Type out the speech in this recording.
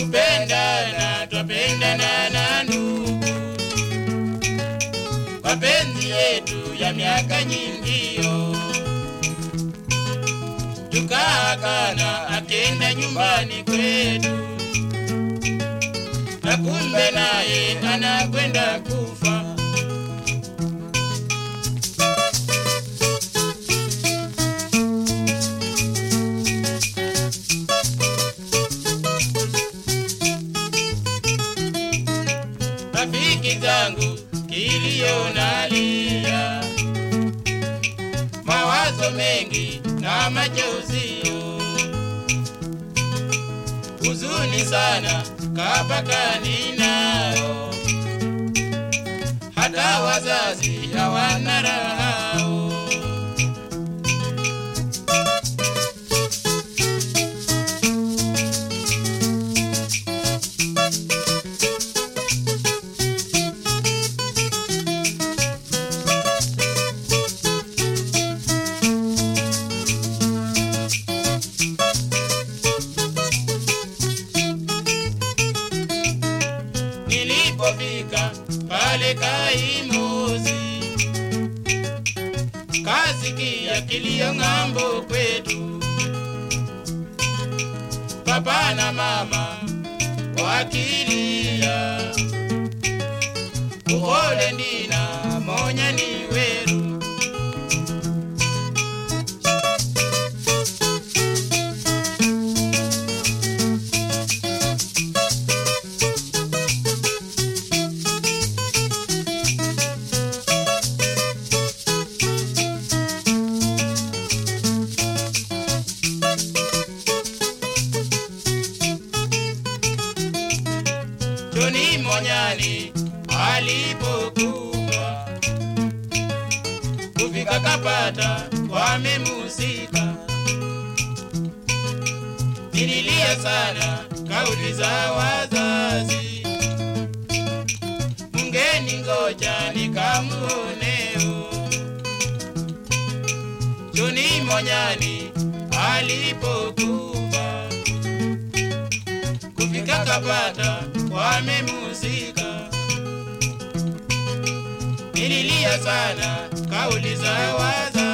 kupendana, twapendana na ndugu. Mapenzi yetu ya miaka nyingi yo akenda nyumbani kwetu na kumbe naye anakwenda ku rafiki zangu kilio nalia, mawazo mengi na machozi, huzuni sana kapaka ninao. Hata wazazi hawana raha. Nilipofika pale Kaimuzi, kasikia kilio ng'ambo kwetu, papa na mama wakilia, uhole ndina monya ni weru Joni Monyani alipokuwa kufika kapata wamemusika. Nililia sana kauli za wazazi, mungeni ngoja nikamuoneo. Joni Monyani alipokuwa kufika kapata wamemusika. Nililia sana kauli za wazazi,